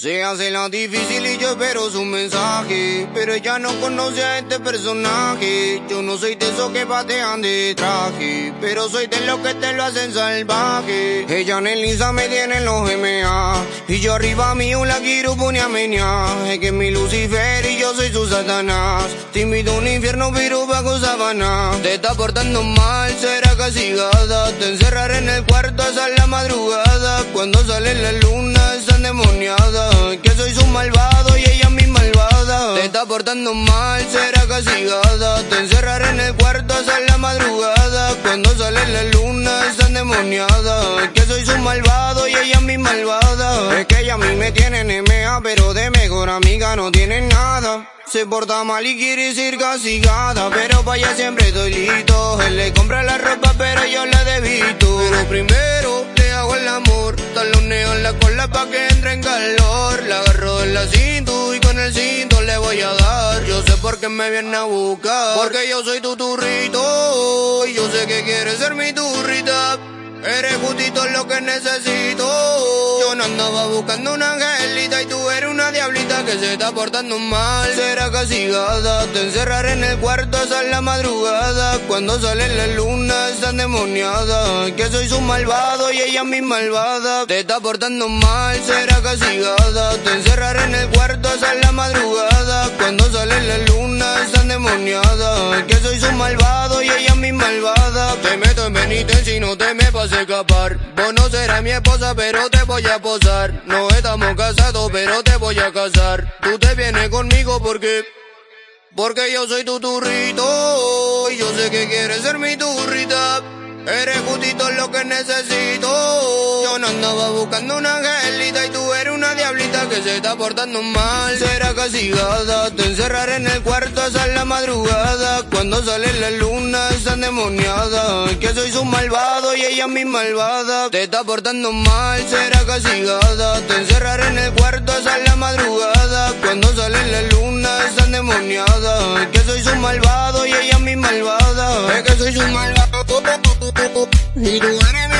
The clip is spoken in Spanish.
Se hace la difícil y yo espero su mensaje, pero ella no conoce a este personaje. Yo no soy de esos que patean de traje, pero soy de los que te lo hacen salvaje. Ella en el Insta me tiene los MA, y yo arriba mío la quiero poner a. Es que es mi Lucifer y yo soy su Satanás. Te invito a un infierno pero bajo sabana. Te está portando mal, será castigada. Te encerraré en el cuarto hasta la madrugada. Cuando sale la luna, que soy su malvado y ella mi malvada. Te está portando mal, será castigada. Te encerraré en el cuarto hasta la madrugada. Cuando sale la luna, está endemoniada. Que soy su malvado y ella mi malvada. Es que ella a mí me tiene NMA, pero de mejor amiga no tiene nada. Se porta mal y quiere ser castigada, pero para allá siempre doy listo. Él le compra la ropa, pero yo la debito. Pero primero le hago el amor, taloneo en la cola pa' que. De la cinta y con el cinto le voy a dar. Yo sé por qué me viene a buscar, porque yo soy tu turrito. Y yo sé que quieres ser mi turrita. Eres justito lo que necesito. Yo no andaba buscando una angelita y tú eres una diablita que se está portando mal. Será castigada, te encerraré en el cuarto hasta la madrugada. Cuando sale la luna, está endemoniada. Que soy su malvado y ella mi malvada. Te está portando mal, será castigada. Hasta la madrugada. Cuando sale la luna, está endemoniada. Que soy su malvado y ella mi malvada. Te meto en penitencia y no te me pases escapar. Vos no serás mi esposa, pero te voy a posar. No estamos casados, pero te voy a casar. Tú te vienes conmigo porque. Porque yo soy tu turrito. Y yo sé que quieres ser mi turrita. Eres justito lo que necesito. Yo no andaba buscando una angelita y tú eres una diablita se está portando mal. Será castigada, te encerraré en el cuarto hasta la madrugada. Cuando sale la luna, está endemoniada. Que soy su malvado y ella mi malvada. Te está portando mal, será castigada. Te encerraré en el cuarto hasta la madrugada. Cuando sale la luna, está endemoniada. Que soy su malvado y ella mi malvada. Es que soy su malvado. Y tú eres mi.